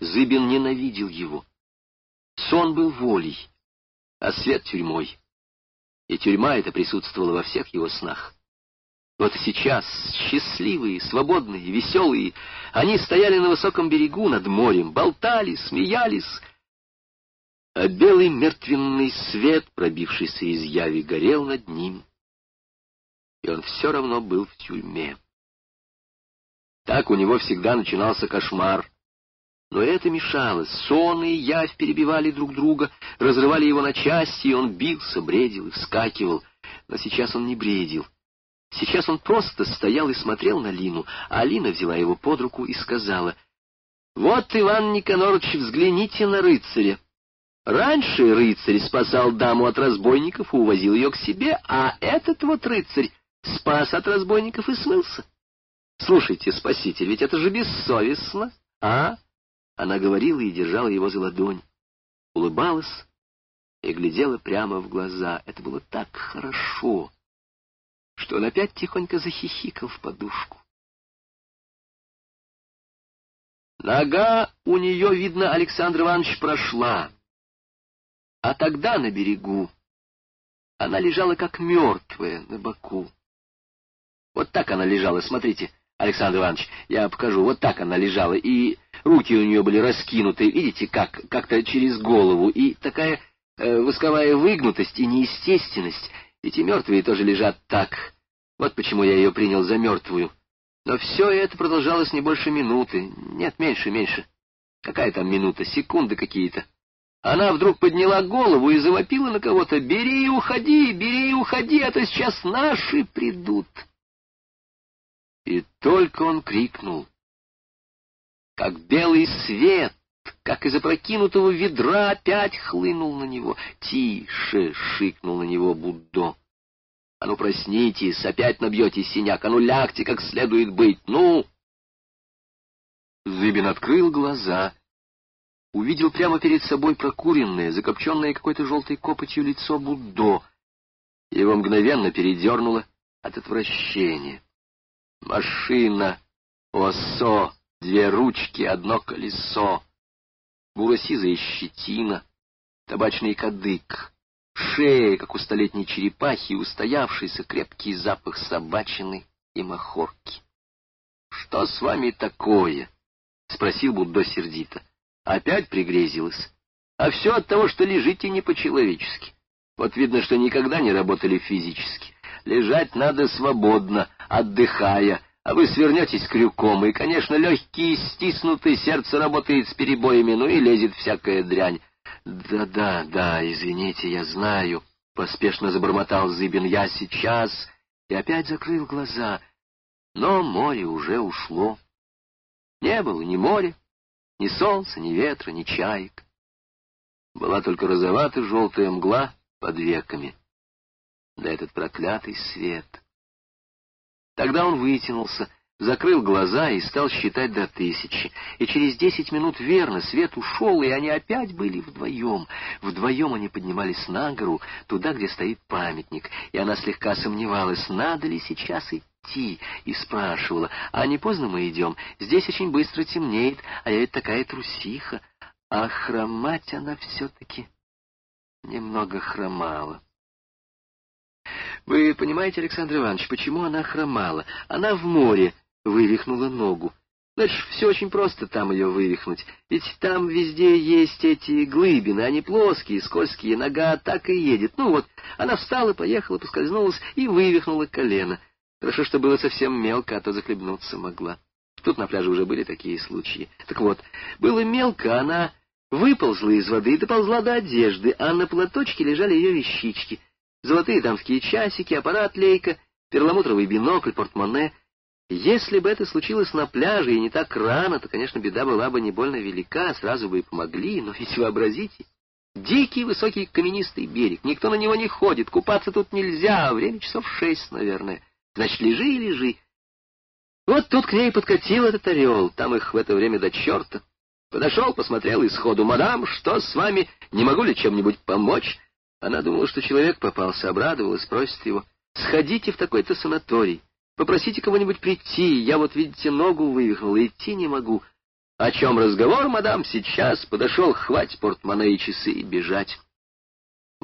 Зыбин ненавидел его. Сон был волей, а свет — тюрьмой. И тюрьма эта присутствовала во всех его снах. Вот сейчас, счастливые, свободные, веселые, они стояли на высоком берегу над морем, болтали, смеялись. А белый мертвенный свет, пробившийся из яви, горел над ним. И он все равно был в тюрьме. Так у него всегда начинался кошмар. Но это мешало. Сон и явь перебивали друг друга, разрывали его на части, и он бился, бредил и вскакивал. Но сейчас он не бредил. Сейчас он просто стоял и смотрел на Лину, а Алина взяла его под руку и сказала, «Вот, Иван Никонорович, взгляните на рыцаря. Раньше рыцарь спасал даму от разбойников и увозил ее к себе, а этот вот рыцарь спас от разбойников и смылся. Слушайте, спаситель, ведь это же бессовестно, а?» Она говорила и держала его за ладонь, улыбалась и глядела прямо в глаза. Это было так хорошо что он опять тихонько захихикал в подушку. Нога у нее, видно, Александр Иванович прошла, а тогда на берегу она лежала как мертвая на боку. Вот так она лежала, смотрите, Александр Иванович, я покажу, вот так она лежала, и руки у нее были раскинуты, видите, как, как-то через голову, и такая э, восковая выгнутость и неестественность, эти мертвые тоже лежат так. Вот почему я ее принял за мертвую. Но все это продолжалось не больше минуты. Нет, меньше, меньше. Какая там минута? Секунды какие-то. Она вдруг подняла голову и завопила на кого-то. «Бери и уходи, бери и уходи, а то сейчас наши придут!» И только он крикнул, как белый свет как из опрокинутого ведра опять хлынул на него. «Тише!» — шикнул на него Буддо. «А ну, проснитесь, опять набьете синяк, а ну, лягте, как следует быть, ну!» Зыбин открыл глаза, увидел прямо перед собой прокуренное, закопченное какой-то желтой копотью лицо Буддо. Его мгновенно передернуло от отвращения. «Машина! Осо! Две ручки, одно колесо!» буросизая щетина, табачный кадык, шея, как у столетней черепахи, устоявшийся крепкий запах собачины и махорки. — Что с вами такое? — спросил Буддо сердито. — Опять пригрезилось. А все от того, что лежите не по-человечески. Вот видно, что никогда не работали физически. Лежать надо свободно, отдыхая, а вы свернетесь крюком, и, конечно, легкий стиснутый сердце работает с перебоями, ну и лезет всякая дрянь. «Да-да, да, извините, я знаю», — поспешно забормотал Зыбин, — «я сейчас...» И опять закрыл глаза. Но море уже ушло. Не было ни моря, ни солнца, ни ветра, ни чаек. Была только розовато-желтая мгла под веками. Да этот проклятый свет — Тогда он вытянулся, закрыл глаза и стал считать до тысячи. И через десять минут верно свет ушел, и они опять были вдвоем. Вдвоем они поднимались на гору, туда, где стоит памятник, и она слегка сомневалась, надо ли сейчас идти, и спрашивала, а не поздно мы идем? Здесь очень быстро темнеет, а я ведь такая трусиха. А хромать она все-таки немного хромала. Вы понимаете, Александр Иванович, почему она хромала? Она в море вывихнула ногу. Значит, все очень просто там ее вывихнуть. Ведь там везде есть эти глыбины, они плоские, скользкие, нога так и едет. Ну вот, она встала, поехала, поскользнулась и вывихнула колено. Хорошо, что было совсем мелко, а то захлебнуться могла. Тут на пляже уже были такие случаи. Так вот, было мелко, она выползла из воды и доползла до одежды, а на платочке лежали ее вещички — золотые дамские часики, аппарат лейка, перламутровый бинокль, портмоне. Если бы это случилось на пляже и не так рано, то, конечно, беда была бы не больно велика, сразу бы и помогли, но ведь вообразите, дикий высокий каменистый берег, никто на него не ходит, купаться тут нельзя, а время часов шесть, наверное. Значит, лежи и лежи. Вот тут к ней подкатил этот орел, там их в это время до черта. Подошел, посмотрел и сходу, «Мадам, что с вами? Не могу ли чем-нибудь помочь?» Она думала, что человек попался, обрадовалась, просит его. «Сходите в такой-то санаторий, попросите кого-нибудь прийти, я вот, видите, ногу вывихнула, идти не могу». О чем разговор, мадам, сейчас подошел, хватит портмоне и часы бежать.